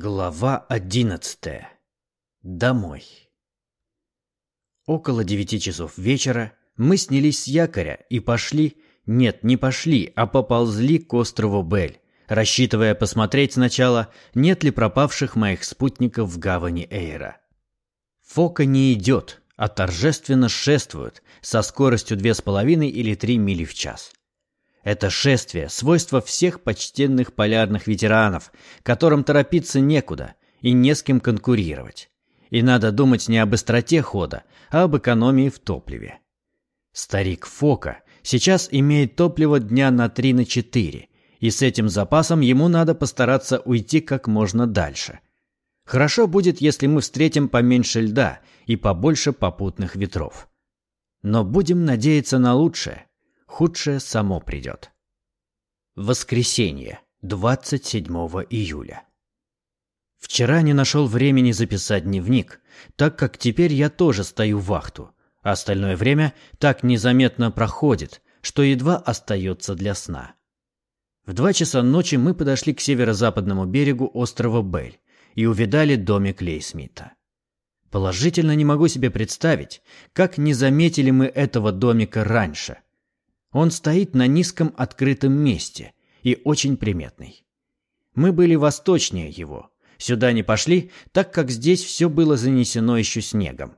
Глава одиннадцатая. Домой. Около девяти часов вечера мы снялись с якоря и пошли, нет, не пошли, а поползли к острову Бель, рассчитывая посмотреть сначала, нет ли пропавших моих спутников в гавани Эйра. Фока не идет, а торжественно шествует со скоростью две с половиной или три мили в час. Это шествие – свойство всех почтенных полярных ветеранов, которым торопиться некуда и не с кем конкурировать. И надо думать не об быстроте хода, а об экономии в топливе. Старик Фока сейчас имеет топливо дня на 3 на 4, и с этим запасом ему надо постараться уйти как можно дальше. Хорошо будет, если мы встретим поменьше льда и побольше попутных ветров. Но будем надеяться на лучшее худшее само придет. Воскресенье, 27 июля. Вчера не нашел времени записать дневник, так как теперь я тоже стою вахту, а остальное время так незаметно проходит, что едва остается для сна. В два часа ночи мы подошли к северо-западному берегу острова Бель и увидали домик Лейсмита. Положительно не могу себе представить, как не заметили мы этого домика раньше – он стоит на низком открытом месте и очень приметный. Мы были восточнее его. Сюда не пошли, так как здесь все было занесено еще снегом.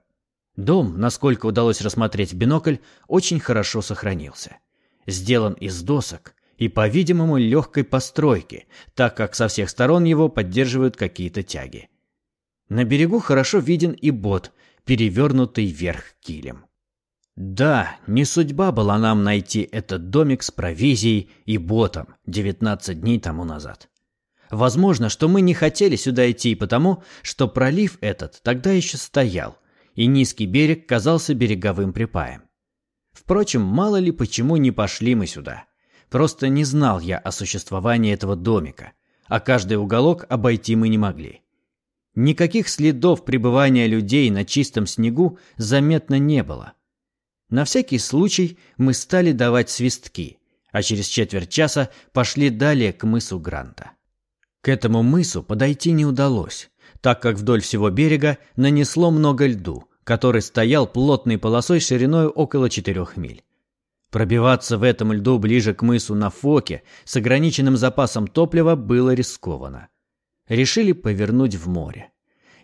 Дом, насколько удалось рассмотреть в бинокль, очень хорошо сохранился. Сделан из досок и, по-видимому, легкой постройки, так как со всех сторон его поддерживают какие-то тяги. На берегу хорошо виден и бот, перевернутый вверх килем. Да, не судьба была нам найти этот домик с провизией и ботом 19 дней тому назад. Возможно, что мы не хотели сюда идти потому, что пролив этот тогда еще стоял, и низкий берег казался береговым припаем. Впрочем, мало ли почему не пошли мы сюда. Просто не знал я о существовании этого домика, а каждый уголок обойти мы не могли. Никаких следов пребывания людей на чистом снегу заметно не было – на всякий случай мы стали давать свистки, а через четверть часа пошли далее к мысу Гранта. К этому мысу подойти не удалось, так как вдоль всего берега нанесло много льду, который стоял плотной полосой шириной около четырех миль. Пробиваться в этом льду ближе к мысу на Фоке с ограниченным запасом топлива было рискованно. Решили повернуть в море.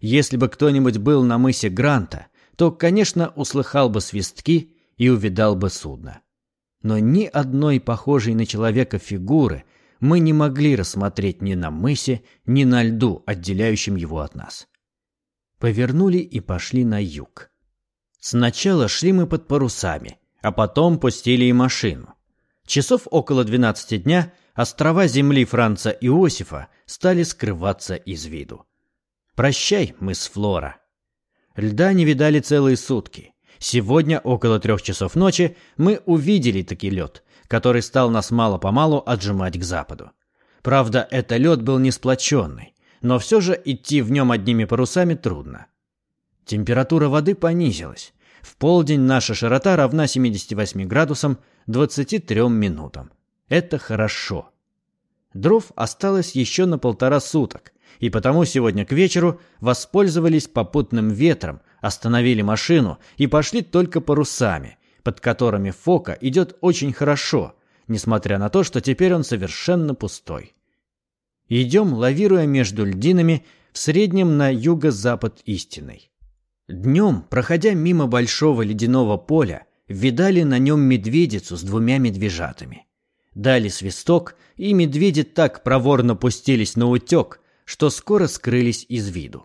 Если бы кто-нибудь был на мысе Гранта, то, конечно, услыхал бы свистки и увидал бы судно. Но ни одной похожей на человека фигуры мы не могли рассмотреть ни на мысе, ни на льду, отделяющем его от нас. Повернули и пошли на юг. Сначала шли мы под парусами, а потом пустили и машину. Часов около двенадцати дня острова земли Франца Иосифа стали скрываться из виду. Прощай, мы с Флора. Льда не видали целые сутки. Сегодня, около трех часов ночи, мы увидели таки лед, который стал нас мало-помалу отжимать к западу. Правда, это лед был не сплоченный, но все же идти в нем одними парусами трудно. Температура воды понизилась. В полдень наша широта равна 78 градусам 23 минутам. Это хорошо. Дров осталось еще на полтора суток, и потому сегодня к вечеру воспользовались попутным ветром, остановили машину и пошли только парусами, под которыми Фока идет очень хорошо, несмотря на то, что теперь он совершенно пустой. Идем, лавируя между льдинами, в среднем на юго-запад истиной. Днем, проходя мимо большого ледяного поля, видали на нем медведицу с двумя медвежатами. Дали свисток, и медведи так проворно пустились на утек, что скоро скрылись из виду.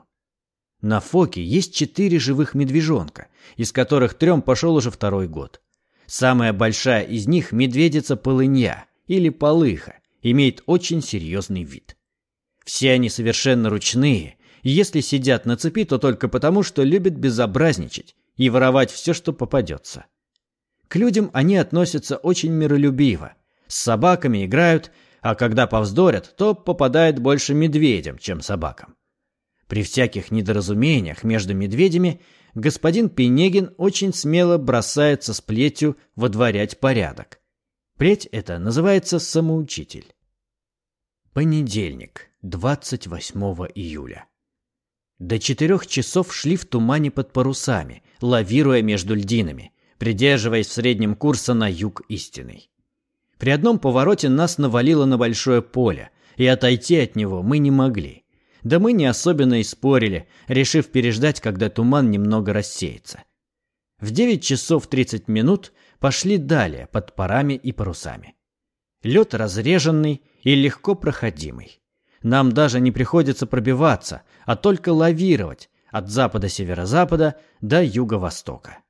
На Фоке есть четыре живых медвежонка, из которых трем пошел уже второй год. Самая большая из них – медведица полынья или полыха, имеет очень серьезный вид. Все они совершенно ручные, и если сидят на цепи, то только потому, что любят безобразничать и воровать все, что попадется. К людям они относятся очень миролюбиво, с собаками играют, а когда повздорят, то попадает больше медведям, чем собакам. При всяких недоразумениях между медведями господин Пенегин очень смело бросается с плетью водворять порядок. Плеть эта называется самоучитель. Понедельник, 28 июля. До четырех часов шли в тумане под парусами, лавируя между льдинами, придерживаясь в среднем курса на юг истинный. При одном повороте нас навалило на большое поле, и отойти от него мы не могли. Да мы не особенно и спорили, решив переждать, когда туман немного рассеется. В 9 часов 30 минут пошли далее под парами и парусами. Лед разреженный и легко проходимый. Нам даже не приходится пробиваться, а только лавировать от запада-северо-запада до юго-востока.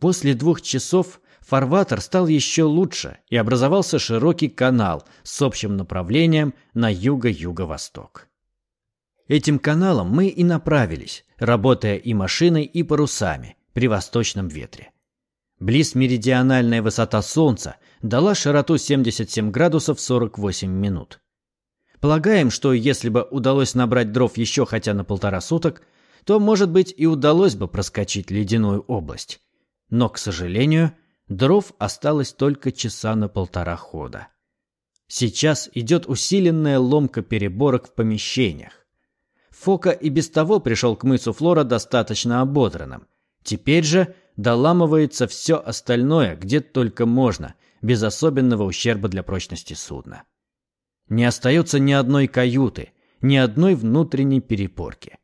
После двух часов фарватер стал еще лучше и образовался широкий канал с общим направлением на юго-юго-восток. Этим каналом мы и направились, работая и машиной, и парусами при восточном ветре. Близ меридиональная высота Солнца дала широту 77 градусов 48 минут. Полагаем, что если бы удалось набрать дров еще хотя на полтора суток, то, может быть, и удалось бы проскочить ледяную область. Но, к сожалению, дров осталось только часа на полтора хода. Сейчас идет усиленная ломка переборок в помещениях. Фока и без того пришел к мысу Флора достаточно ободранным. Теперь же доламывается все остальное, где только можно, без особенного ущерба для прочности судна. Не остается ни одной каюты, ни одной внутренней перепорки.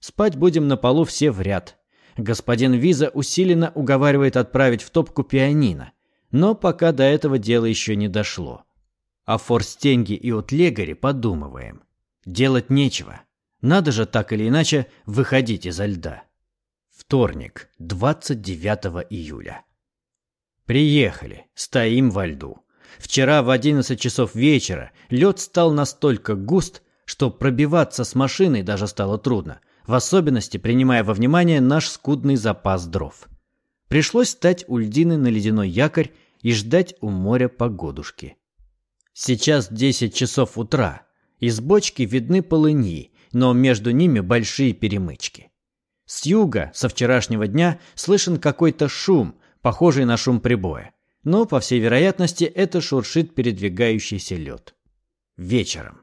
Спать будем на полу все в ряд. Господин Виза усиленно уговаривает отправить в топку пианино, но пока до этого дело еще не дошло. О Форстенге и Утлегаре подумываем. Делать нечего. Надо же так или иначе выходить изо льда. Вторник, 29 июля. Приехали, стоим во льду. Вчера в 11 часов вечера лед стал настолько густ, что пробиваться с машиной даже стало трудно, в особенности принимая во внимание наш скудный запас дров. Пришлось стать у льдины на ледяной якорь и ждать у моря погодушки. Сейчас 10 часов утра. Из бочки видны полыньи, но между ними большие перемычки. С юга, со вчерашнего дня, слышен какой-то шум, похожий на шум прибоя. Но, по всей вероятности, это шуршит передвигающийся лед. Вечером.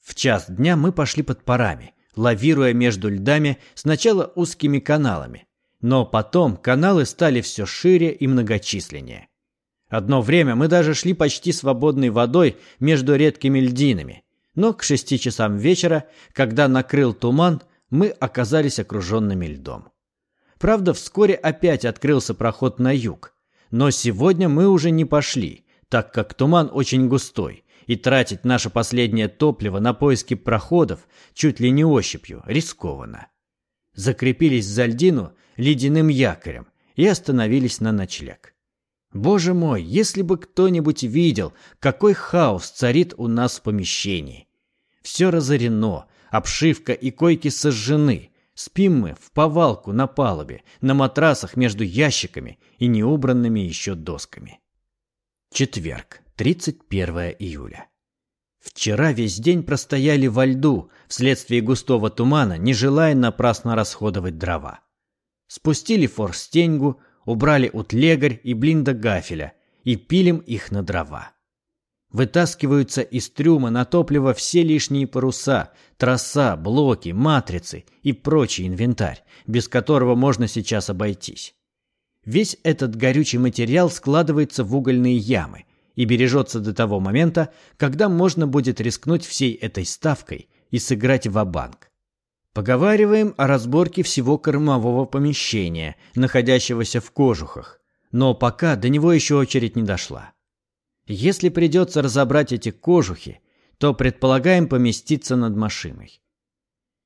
В час дня мы пошли под парами, лавируя между льдами сначала узкими каналами, но потом каналы стали все шире и многочисленнее. Одно время мы даже шли почти свободной водой между редкими льдинами, но к шести часам вечера, когда накрыл туман, мы оказались окруженными льдом. Правда, вскоре опять открылся проход на юг, но сегодня мы уже не пошли, так как туман очень густой, и тратить наше последнее топливо на поиски проходов чуть ли не ощупью рискованно. Закрепились за льдину ледяным якорем и остановились на ночлег. Боже мой, если бы кто-нибудь видел, какой хаос царит у нас в помещении. Все разорено, обшивка и койки сожжены. Спим мы в повалку на палубе, на матрасах между ящиками и неубранными еще досками. Четверг, 31 июля. Вчера весь день простояли во льду, вследствие густого тумана, не желая напрасно расходовать дрова. Спустили форстеньгу, убрали утлегарь и блинда гафеля и пилим их на дрова. Вытаскиваются из трюма на топливо все лишние паруса, троса, блоки, матрицы и прочий инвентарь, без которого можно сейчас обойтись. Весь этот горючий материал складывается в угольные ямы и бережется до того момента, когда можно будет рискнуть всей этой ставкой и сыграть в банк Поговариваем о разборке всего кормового помещения, находящегося в кожухах, но пока до него еще очередь не дошла. Если придется разобрать эти кожухи, то предполагаем поместиться над машиной.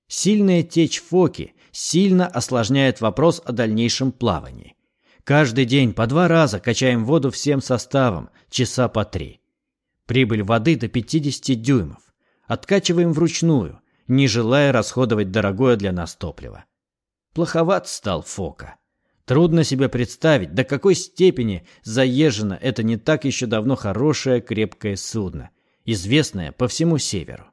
Сильная течь фоки сильно осложняет вопрос о дальнейшем плавании. Каждый день по два раза качаем воду всем составом, часа по три. Прибыль воды до 50 дюймов. Откачиваем вручную, не желая расходовать дорогое для нас топливо. Плоховат стал Фока. Трудно себе представить, до какой степени заезжено это не так еще давно хорошее крепкое судно, известное по всему северу.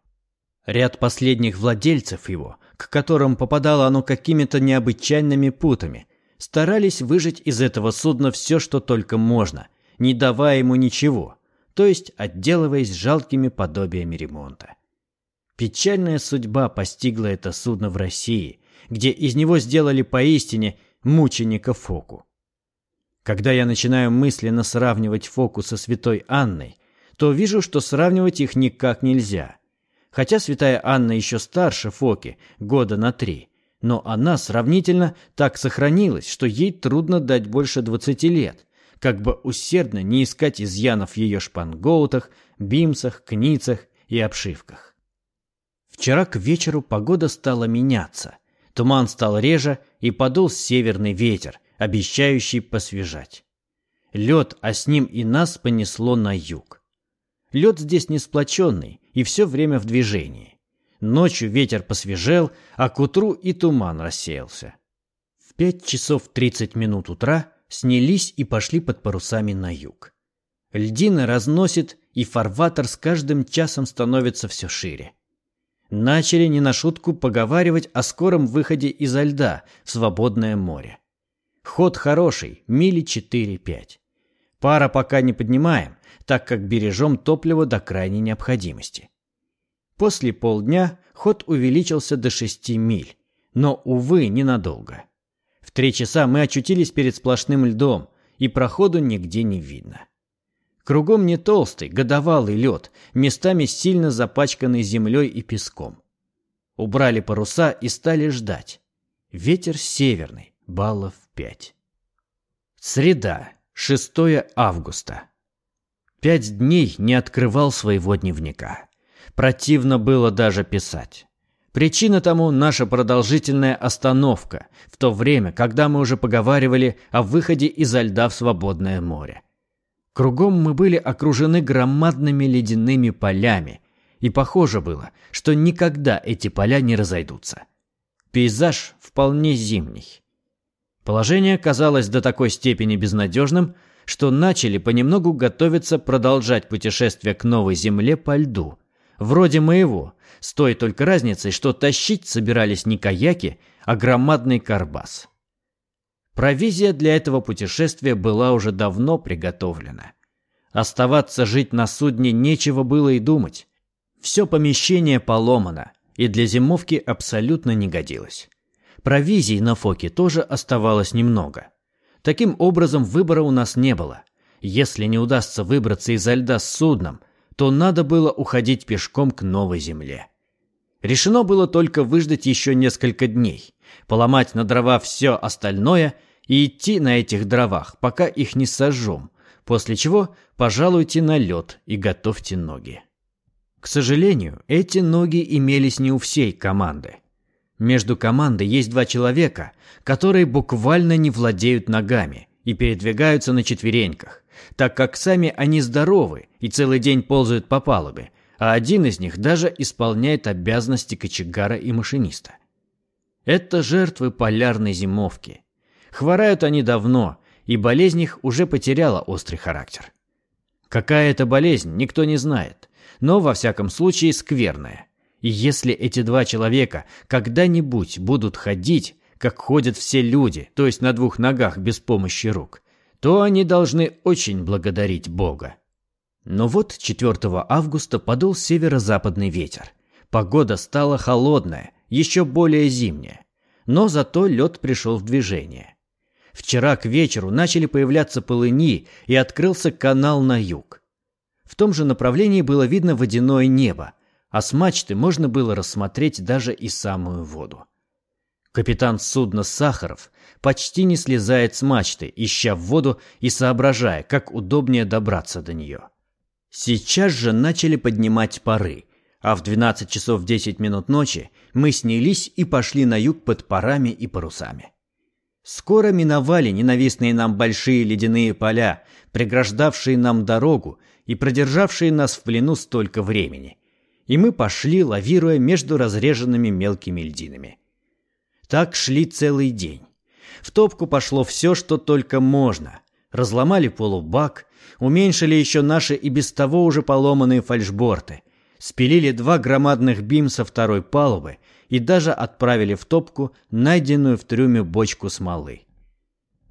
Ряд последних владельцев его, к которым попадало оно какими-то необычайными путами, старались выжать из этого судна все, что только можно, не давая ему ничего, то есть отделываясь жалкими подобиями ремонта. Печальная судьба постигла это судно в России, где из него сделали поистине мученика Фоку. Когда я начинаю мысленно сравнивать Фоку со святой Анной, то вижу, что сравнивать их никак нельзя. Хотя святая Анна еще старше Фоки, года на три, но она сравнительно так сохранилась, что ей трудно дать больше двадцати лет, как бы усердно не искать изъянов в ее шпангоутах, бимсах, кницах и обшивках. Вчера к вечеру погода стала меняться. Туман стал реже и подул северный ветер, обещающий посвежать. Лед, а с ним и нас понесло на юг. Лед здесь не сплоченный и все время в движении. Ночью ветер посвежел, а к утру и туман рассеялся. В пять часов тридцать минут утра снялись и пошли под парусами на юг. Льдина разносит, и фарватер с каждым часом становится все шире. Начали не на шутку поговаривать о скором выходе изо льда в свободное море. Ход хороший, мили 4-5. Пара пока не поднимаем, так как бережем топливо до крайней необходимости. После полдня ход увеличился до 6 миль, но, увы, ненадолго. В три часа мы очутились перед сплошным льдом, и проходу нигде не видно. Кругом не толстый, годовалый лед, местами сильно запачканный землей и песком. Убрали паруса и стали ждать. Ветер северный, баллов пять. Среда, 6 августа. Пять дней не открывал своего дневника. Противно было даже писать. Причина тому наша продолжительная остановка, в то время, когда мы уже поговаривали о выходе изо льда в свободное море. Кругом мы были окружены громадными ледяными полями, и похоже было, что никогда эти поля не разойдутся. Пейзаж вполне зимний. Положение казалось до такой степени безнадежным, что начали понемногу готовиться продолжать путешествие к новой земле по льду, вроде моего, с той только разницей, что тащить собирались не каяки, а громадный карбас. Провизия для этого путешествия была уже давно приготовлена. Оставаться жить на судне нечего было и думать. Все помещение поломано, и для зимовки абсолютно не годилось. Провизии на Фоке тоже оставалось немного. Таким образом, выбора у нас не было. Если не удастся выбраться из льда с судном, то надо было уходить пешком к новой земле. Решено было только выждать еще несколько дней, поломать на дрова все остальное и идти на этих дровах, пока их не сожжем, после чего пожалуйте на лед и готовьте ноги. К сожалению, эти ноги имелись не у всей команды. Между командой есть два человека, которые буквально не владеют ногами и передвигаются на четвереньках, так как сами они здоровы и целый день ползают по палубе, а один из них даже исполняет обязанности кочегара и машиниста. Это жертвы полярной зимовки. Хворают они давно, и болезнь их уже потеряла острый характер. Какая это болезнь, никто не знает, но во всяком случае скверная. И если эти два человека когда-нибудь будут ходить, как ходят все люди, то есть на двух ногах без помощи рук, то они должны очень благодарить Бога. Но вот 4 августа подул северо-западный ветер. Погода стала холодная, еще более зимняя. Но зато лед пришел в движение. Вчера к вечеру начали появляться полыни и открылся канал на юг. В том же направлении было видно водяное небо, а с мачты можно было рассмотреть даже и самую воду. Капитан судна Сахаров почти не слезает с мачты, ища в воду и соображая, как удобнее добраться до нее. Сейчас же начали поднимать пары, а в 12 часов 10 минут ночи мы снялись и пошли на юг под парами и парусами. Скоро миновали ненавистные нам большие ледяные поля, преграждавшие нам дорогу и продержавшие нас в плену столько времени. И мы пошли, лавируя между разреженными мелкими льдинами. Так шли целый день. В топку пошло все, что только можно. Разломали полубак, уменьшили еще наши и без того уже поломанные фальшборты, спилили два громадных бимса второй палубы и даже отправили в топку найденную в трюме бочку смолы.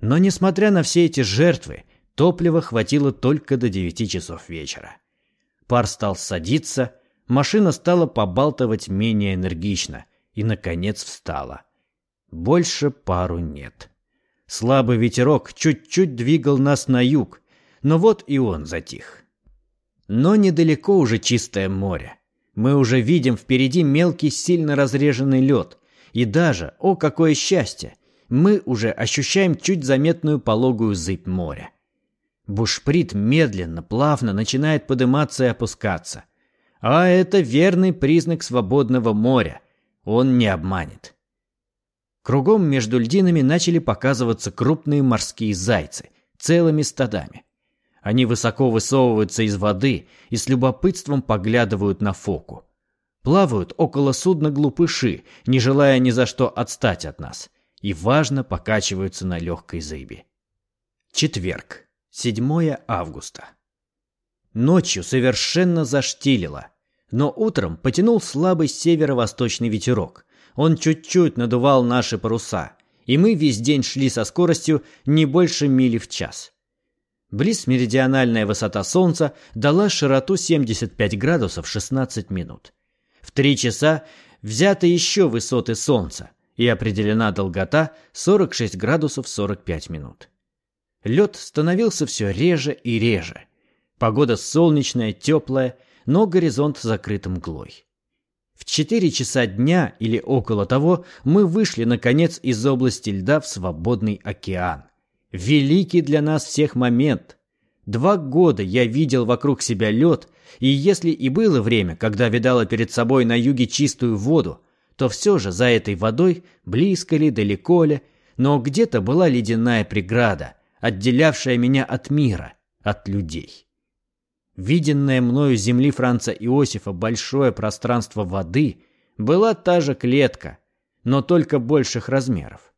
Но несмотря на все эти жертвы, топлива хватило только до девяти часов вечера. Пар стал садиться, Машина стала побалтывать менее энергично и, наконец, встала. Больше пару нет. Слабый ветерок чуть-чуть двигал нас на юг, но вот и он затих. Но недалеко уже чистое море. Мы уже видим впереди мелкий, сильно разреженный лед. И даже, о какое счастье, мы уже ощущаем чуть заметную пологую зыбь моря. Бушприт медленно, плавно начинает подниматься и опускаться. А это верный признак свободного моря. Он не обманет. Кругом между льдинами начали показываться крупные морские зайцы, целыми стадами. Они высоко высовываются из воды и с любопытством поглядывают на фоку. Плавают около судна глупыши, не желая ни за что отстать от нас, и важно покачиваются на легкой зыбе. Четверг, 7 августа. Ночью совершенно заштилило, но утром потянул слабый северо-восточный ветерок. Он чуть-чуть надувал наши паруса, и мы весь день шли со скоростью не больше мили в час. Близ меридиональная высота Солнца дала широту 75 градусов 16 минут. В три часа взяты еще высоты Солнца и определена долгота 46 градусов 45 минут. Лед становился все реже и реже. Погода солнечная, теплая, но горизонт закрыт мглой. В 4 часа дня или около того мы вышли, наконец, из области льда в свободный океан – Великий для нас всех момент. Два года я видел вокруг себя лед, и если и было время, когда видала перед собой на юге чистую воду, то все же за этой водой, близко ли, далеко ли, но где-то была ледяная преграда, отделявшая меня от мира, от людей. Виденное мною земли Франца Иосифа большое пространство воды была та же клетка, но только больших размеров.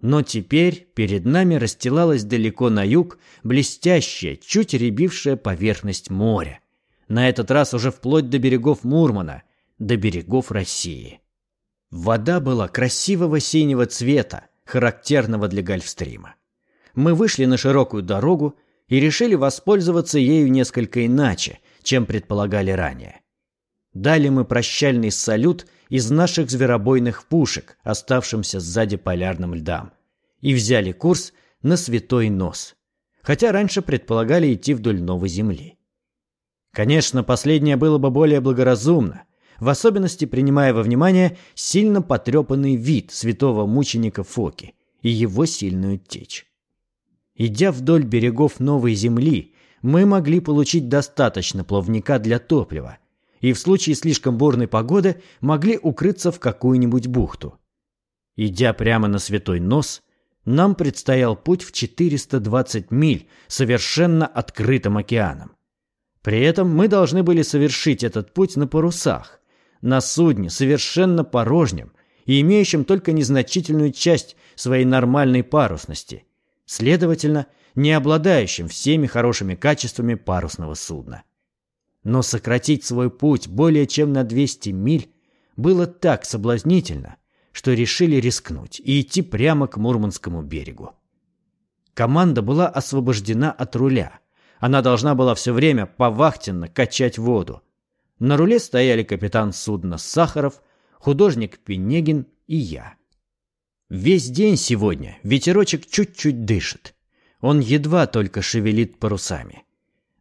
Но теперь перед нами расстилалась далеко на юг блестящая, чуть рябившая поверхность моря. На этот раз уже вплоть до берегов Мурмана, до берегов России. Вода была красивого синего цвета, характерного для Гольфстрима. Мы вышли на широкую дорогу и решили воспользоваться ею несколько иначе, чем предполагали ранее. Дали мы прощальный салют из наших зверобойных пушек, оставшимся сзади полярным льдам, и взяли курс на Святой Нос, хотя раньше предполагали идти вдоль Новой Земли. Конечно, последнее было бы более благоразумно, в особенности принимая во внимание сильно потрепанный вид святого мученика Фоки и его сильную течь. Идя вдоль берегов Новой Земли, мы могли получить достаточно плавника для топлива, и в случае слишком бурной погоды могли укрыться в какую-нибудь бухту. Идя прямо на святой нос, нам предстоял путь в 420 миль совершенно открытым океаном. При этом мы должны были совершить этот путь на парусах, на судне совершенно порожнем и имеющем только незначительную часть своей нормальной парусности, следовательно, не обладающим всеми хорошими качествами парусного судна. Но сократить свой путь более чем на 200 миль было так соблазнительно, что решили рискнуть и идти прямо к Мурманскому берегу. Команда была освобождена от руля. Она должна была все время повахтенно качать воду. На руле стояли капитан судна Сахаров, художник Пенегин и я. Весь день сегодня ветерочек чуть-чуть дышит. Он едва только шевелит парусами.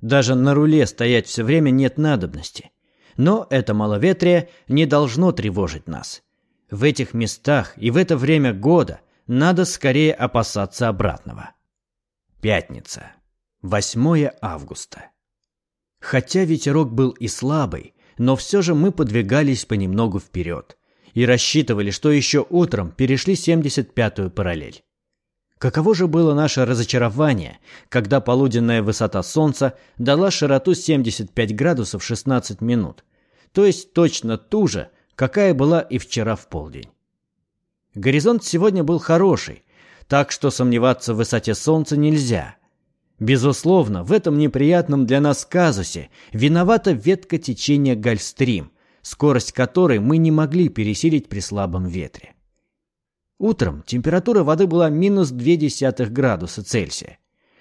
Даже на руле стоять все время нет надобности. Но это маловетрие не должно тревожить нас. В этих местах и в это время года надо скорее опасаться обратного. Пятница. 8 августа. Хотя ветерок был и слабый, но все же мы подвигались понемногу вперед и рассчитывали, что еще утром перешли 75-ю параллель. Каково же было наше разочарование, когда полуденная высота Солнца дала широту 75 градусов 16 минут, то есть точно ту же, какая была и вчера в полдень. Горизонт сегодня был хороший, так что сомневаться в высоте Солнца нельзя. Безусловно, в этом неприятном для нас казусе виновата ветка течения Гольфстрим, скорость которой мы не могли пересилить при слабом ветре. Утром температура воды была минус 0,2 градуса Цельсия.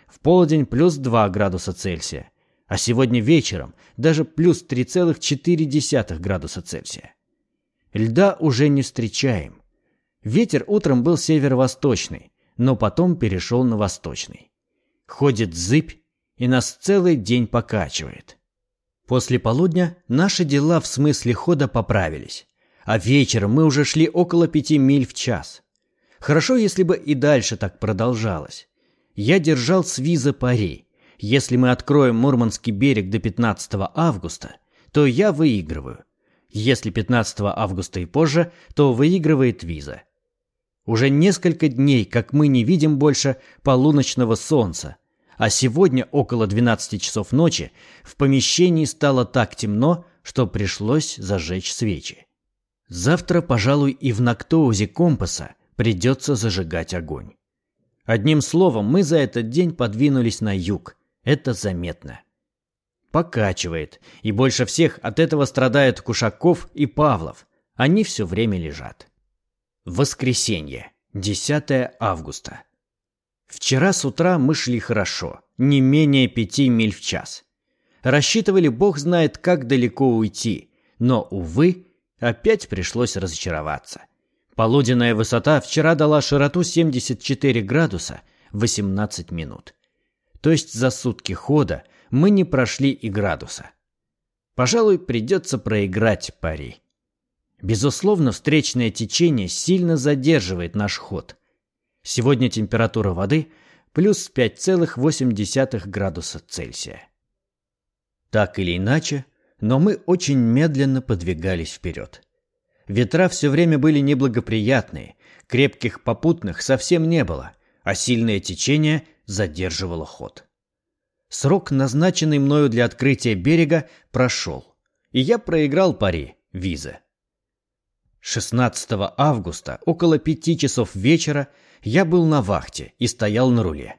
В полдень плюс 2 градуса Цельсия. а сегодня вечером даже плюс 3,4 градуса Цельсия. Льда уже не встречаем. Ветер утром был северо-восточный, но потом перешел на восточный. Ходит зыбь и нас целый день покачивает. После полудня наши дела в смысле хода поправились, а вечером мы уже шли около пяти миль в час. Хорошо, если бы и дальше так продолжалось. Я держал с виза пари. Если мы откроем Мурманский берег до 15 августа, то я выигрываю. Если 15 августа и позже, то выигрывает виза. Уже несколько дней, как мы не видим больше полуночного солнца, а сегодня около 12 часов ночи в помещении стало так темно, что пришлось зажечь свечи. Завтра, пожалуй, и в Нактоузе компаса придется зажигать огонь. Одним словом, мы за этот день подвинулись на юг. Это заметно. Покачивает, и больше всех от этого страдают Кушаков и Павлов. Они все время лежат. Воскресенье, 10 августа. Вчера с утра мы шли хорошо, не менее пяти миль в час. Рассчитывали, бог знает, как далеко уйти, но, увы, опять пришлось разочароваться. Полуденная высота вчера дала широту 74 градуса 18 минут. То есть за сутки хода мы не прошли и градуса. Пожалуй, придется проиграть пари. Безусловно, встречное течение сильно задерживает наш ход. Сегодня температура воды плюс 5,8 градуса Цельсия. Так или иначе, но мы очень медленно подвигались вперед. Ветра все время были неблагоприятные, крепких попутных совсем не было, а сильное течение задерживало ход. Срок, назначенный мною для открытия берега, прошел, и я проиграл пари, виза. 16 августа, около пяти часов вечера, я был на вахте и стоял на руле.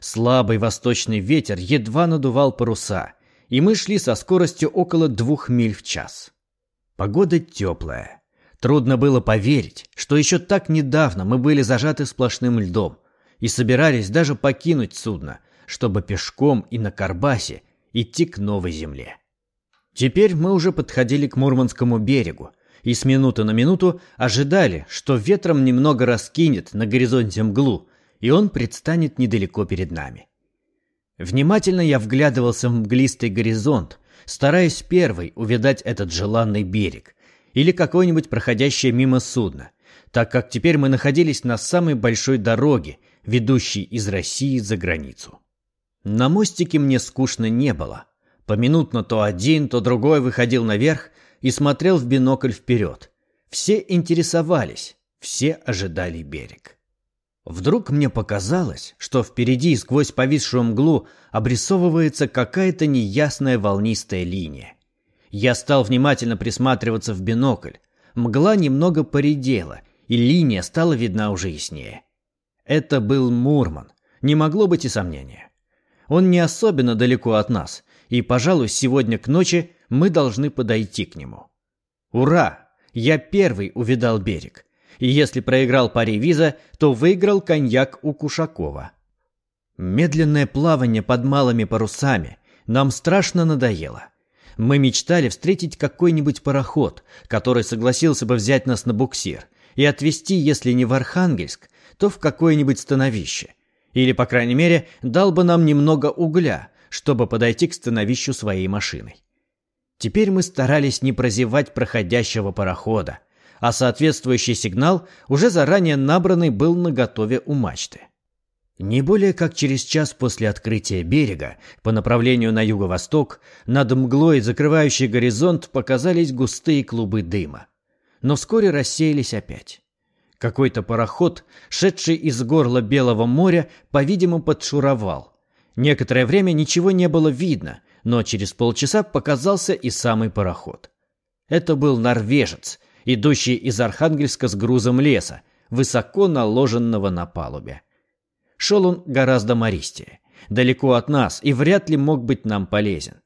Слабый восточный ветер едва надувал паруса, и мы шли со скоростью около двух миль в час. Погода теплая. Трудно было поверить, что еще так недавно мы были зажаты сплошным льдом и собирались даже покинуть судно, чтобы пешком и на Карбасе идти к новой земле. Теперь мы уже подходили к Мурманскому берегу, и с минуты на минуту ожидали, что ветром немного раскинет на горизонте мглу, и он предстанет недалеко перед нами. Внимательно я вглядывался в мглистый горизонт, стараясь первый увидать этот желанный берег или какое-нибудь проходящее мимо судно, так как теперь мы находились на самой большой дороге, ведущей из России за границу. На мостике мне скучно не было. Поминутно то один, то другой выходил наверх и смотрел в бинокль вперед. Все интересовались, все ожидали берег. Вдруг мне показалось, что впереди сквозь повисшую мглу обрисовывается какая-то неясная волнистая линия. Я стал внимательно присматриваться в бинокль. Мгла немного поредела, и линия стала видна уже яснее. Это был Мурман, не могло быть и сомнения. Он не особенно далеко от нас, и, пожалуй, сегодня к ночи мы должны подойти к нему. Ура! Я первый увидал берег. И если проиграл пари виза, то выиграл коньяк у Кушакова. Медленное плавание под малыми парусами нам страшно надоело. Мы мечтали встретить какой-нибудь пароход, который согласился бы взять нас на буксир и отвезти, если не в Архангельск, то в какое-нибудь становище. Или, по крайней мере, дал бы нам немного угля, чтобы подойти к становищу своей машиной. Теперь мы старались не прозевать проходящего парохода, а соответствующий сигнал, уже заранее набранный, был наготове у мачты. Не более как через час после открытия берега, по направлению на юго-восток, над мглой, закрывающей горизонт, показались густые клубы дыма. Но вскоре рассеялись опять. Какой-то пароход, шедший из горла Белого моря, по-видимому, подшуровал, Некоторое время ничего не было видно, но через полчаса показался и самый пароход. Это был норвежец, идущий из Архангельска с грузом леса, высоко наложенного на палубе. Шел он гораздо мористее, далеко от нас и вряд ли мог быть нам полезен.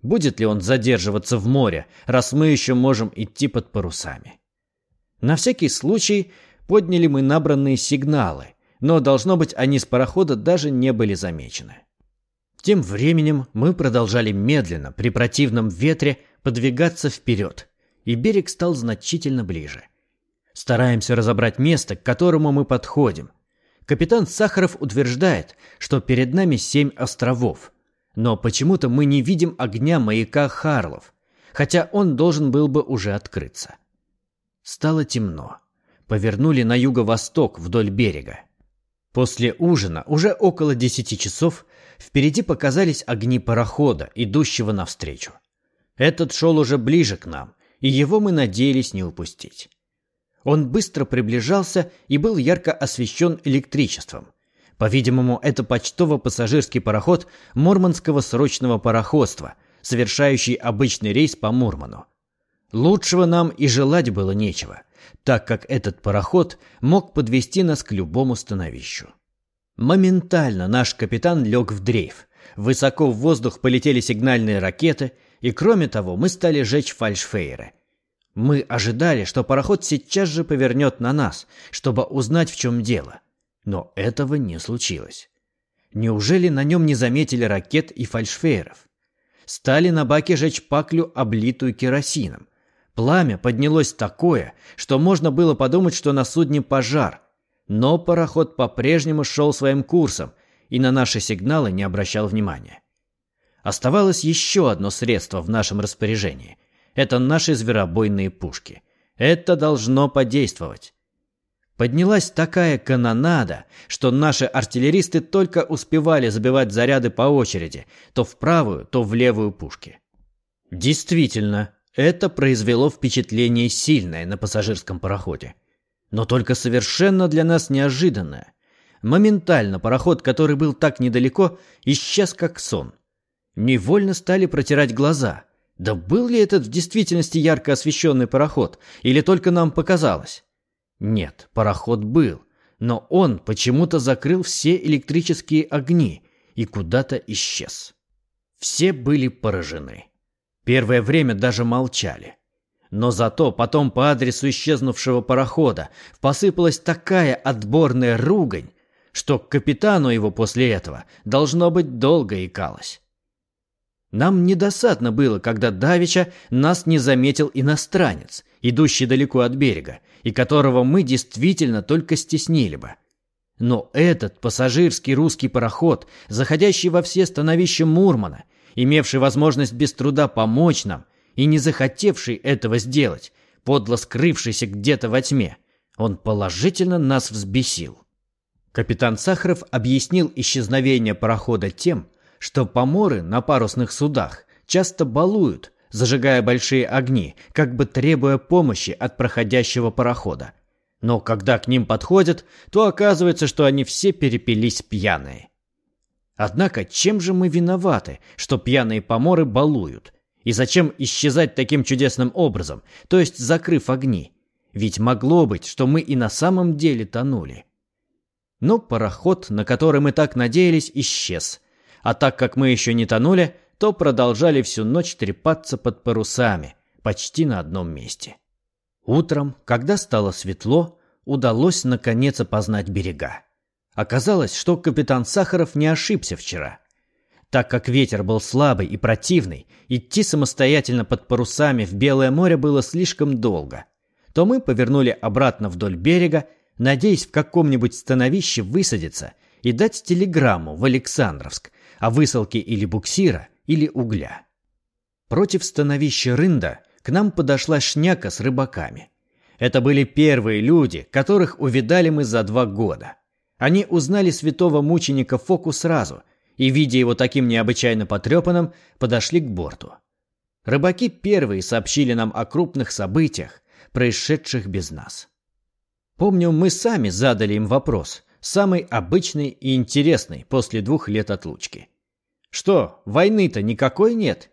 Будет ли он задерживаться в море, раз мы еще можем идти под парусами? На всякий случай подняли мы набранные сигналы, но, должно быть, они с парохода даже не были замечены. Тем временем мы продолжали медленно, при противном ветре, подвигаться вперед, и берег стал значительно ближе. Стараемся разобрать место, к которому мы подходим. Капитан Сахаров утверждает, что перед нами семь островов, но почему-то мы не видим огня маяка Харлов, хотя он должен был бы уже открыться. Стало темно. Повернули на юго-восток вдоль берега. После ужина, уже около десяти часов, впереди показались огни парохода, идущего навстречу. Этот шел уже ближе к нам, и его мы надеялись не упустить. Он быстро приближался и был ярко освещен электричеством. По-видимому, это почтово-пассажирский пароход Мурманского срочного пароходства, совершающий обычный рейс по Мурману. Лучшего нам и желать было нечего, так как этот пароход мог подвести нас к любому становищу. Моментально наш капитан лег в дрейф. Высоко в воздух полетели сигнальные ракеты, и кроме того мы стали жечь фальшфейеры. Мы ожидали, что пароход сейчас же повернет на нас, чтобы узнать, в чем дело. Но этого не случилось. Неужели на нем не заметили ракет и фальшфейеров? Стали на баке жечь паклю, облитую керосином. Пламя поднялось такое, что можно было подумать, что на судне пожар. Но пароход по-прежнему шел своим курсом и на наши сигналы не обращал внимания. Оставалось еще одно средство в нашем распоряжении. Это наши зверобойные пушки. Это должно подействовать. Поднялась такая канонада, что наши артиллеристы только успевали забивать заряды по очереди, то в правую, то в левую пушки. Действительно, это произвело впечатление сильное на пассажирском пароходе. Но только совершенно для нас неожиданное. Моментально пароход, который был так недалеко, исчез как сон. Невольно стали протирать глаза. Да был ли этот в действительности ярко освещенный пароход, или только нам показалось? Нет, пароход был, но он почему-то закрыл все электрические огни и куда-то исчез. Все были поражены. Первое время даже молчали. Но зато потом по адресу исчезнувшего парохода посыпалась такая отборная ругань, что к капитану его после этого должно быть долго икалось. Нам недосадно было, когда Давича нас не заметил иностранец, идущий далеко от берега, и которого мы действительно только стеснили бы. Но этот пассажирский русский пароход, заходящий во все становища Мурмана, имевший возможность без труда помочь нам и не захотевший этого сделать, подло скрывшийся где-то во тьме, он положительно нас взбесил. Капитан Сахаров объяснил исчезновение парохода тем, что поморы на парусных судах часто балуют, зажигая большие огни, как бы требуя помощи от проходящего парохода. Но когда к ним подходят, то оказывается, что они все перепились пьяные. Однако чем же мы виноваты, что пьяные поморы балуют? И зачем исчезать таким чудесным образом, то есть закрыв огни? Ведь могло быть, что мы и на самом деле тонули. Но пароход, на который мы так надеялись, исчез. А так как мы еще не тонули, то продолжали всю ночь трепаться под парусами, почти на одном месте. Утром, когда стало светло, удалось наконец опознать берега. Оказалось, что капитан Сахаров не ошибся вчера. Так как ветер был слабый и противный, идти самостоятельно под парусами в Белое море было слишком долго, то мы повернули обратно вдоль берега, надеясь в каком-нибудь становище высадиться и дать телеграмму в Александровск о высылке или буксира, или угля. Против становища Рында к нам подошла шняка с рыбаками. Это были первые люди, которых увидали мы за два года. Они узнали святого мученика Фоку сразу и, видя его таким необычайно потрепанным, подошли к борту. Рыбаки первые сообщили нам о крупных событиях, происшедших без нас. Помню, мы сами задали им вопрос, самый обычный и интересный после двух лет отлучки. Что, войны-то никакой нет?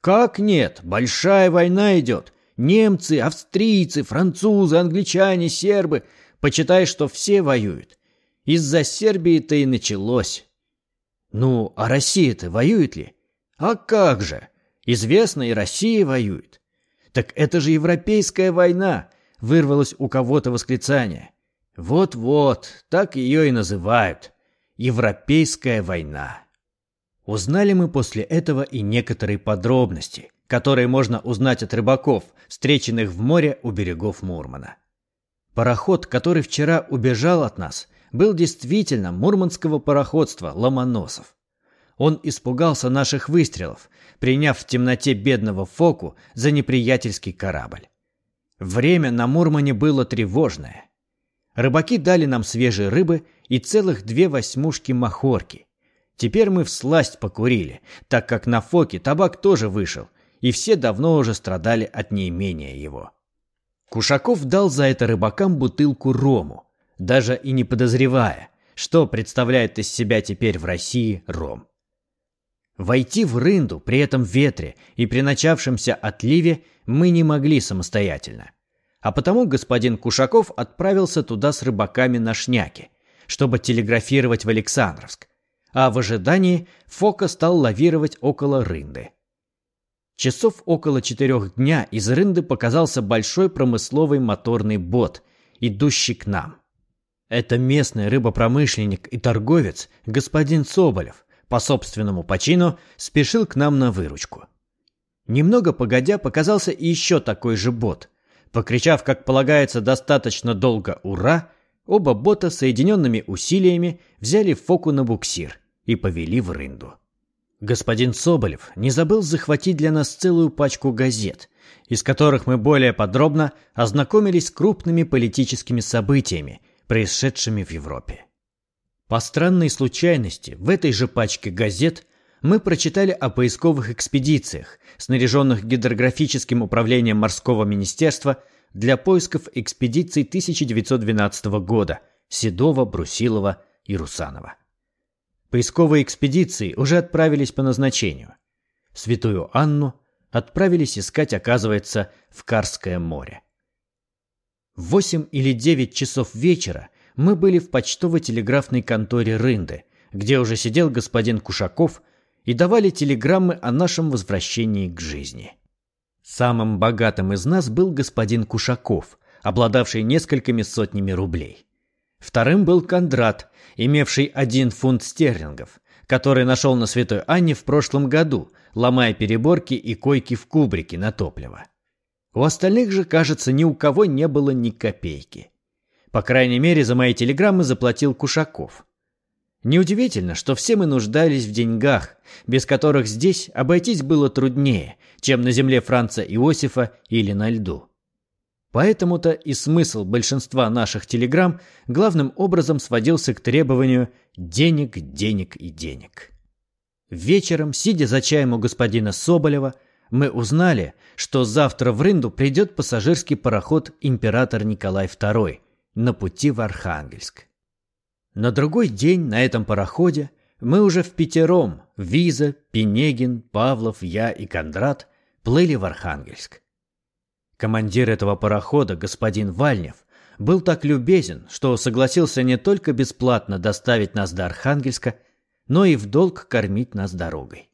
Как нет? Большая война идет. Немцы, австрийцы, французы, англичане, сербы. Почитай, что все воюют. Из-за Сербии-то и началось. Ну, а Россия-то воюет ли? А как же? Известно, и Россия воюет. Так это же европейская война, вырвалось у кого-то восклицание. Вот-вот, так ее и называют. Европейская война. Узнали мы после этого и некоторые подробности, которые можно узнать от рыбаков, встреченных в море у берегов Мурмана. Пароход, который вчера убежал от нас, был действительно мурманского пароходства Ломоносов. Он испугался наших выстрелов, приняв в темноте бедного Фоку за неприятельский корабль. Время на Мурмане было тревожное. Рыбаки дали нам свежей рыбы и целых две восьмушки махорки. Теперь мы всласть покурили, так как на Фоке табак тоже вышел, и все давно уже страдали от неимения его. Кушаков дал за это рыбакам бутылку рому, даже и не подозревая, что представляет из себя теперь в России ром. Войти в рынду при этом ветре и при начавшемся отливе мы не могли самостоятельно. А потому господин Кушаков отправился туда с рыбаками на шняке, чтобы телеграфировать в Александровск, а в ожидании Фока стал лавировать около рынды. Часов около четырех дня из рынды показался большой промысловый моторный бот, идущий к нам. Это местный рыбопромышленник и торговец господин Соболев по собственному почину спешил к нам на выручку. Немного погодя показался еще такой же бот. Покричав, как полагается, достаточно долго «Ура!», оба бота соединенными усилиями взяли фоку на буксир и повели в рынду. Господин Соболев не забыл захватить для нас целую пачку газет, из которых мы более подробно ознакомились с крупными политическими событиями, происшедшими в Европе. По странной случайности в этой же пачке газет мы прочитали о поисковых экспедициях, снаряженных гидрографическим управлением морского министерства для поисков экспедиций 1912 года Седова, Брусилова и Русанова. Поисковые экспедиции уже отправились по назначению. Святую Анну отправились искать, оказывается, в Карское море. Восемь или девять часов вечера мы были в почтово-телеграфной конторе Рынды, где уже сидел господин Кушаков и давали телеграммы о нашем возвращении к жизни. Самым богатым из нас был господин Кушаков, обладавший несколькими сотнями рублей. Вторым был Кондрат, имевший один фунт стерлингов, который нашел на Святой Анне в прошлом году, ломая переборки и койки в кубрике на топливо. У остальных же, кажется, ни у кого не было ни копейки. По крайней мере, за мои телеграммы заплатил Кушаков. Неудивительно, что все мы нуждались в деньгах, без которых здесь обойтись было труднее, чем на земле Франца Иосифа или на льду. Поэтому-то и смысл большинства наших телеграмм главным образом сводился к требованию денег, денег и денег. Вечером, сидя за чаем у господина Соболева, мы узнали, что завтра в Рынду придет пассажирский пароход «Император Николай II» на пути в Архангельск. На другой день на этом пароходе мы уже в пятером – Виза, Пенегин, Павлов, я и Кондрат – плыли в Архангельск. Командир этого парохода, господин Вальнев, был так любезен, что согласился не только бесплатно доставить нас до Архангельска, но и в долг кормить нас дорогой.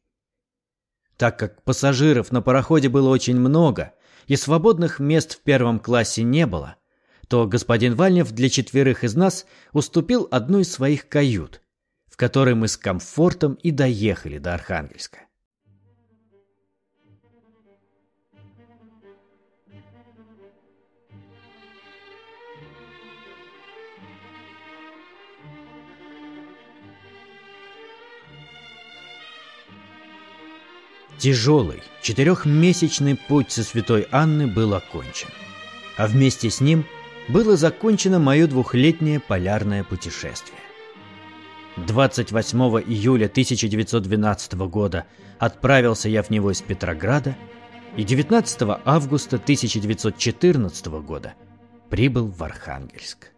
Так как пассажиров на пароходе было очень много и свободных мест в первом классе не было, то господин Вальнев для четверых из нас уступил одну из своих кают, в которой мы с комфортом и доехали до Архангельска. Тяжелый, четырехмесячный путь со святой Анны был окончен. А вместе с ним было закончено мое двухлетнее полярное путешествие. 28 июля 1912 года отправился я в него из Петрограда и 19 августа 1914 года прибыл в Архангельск.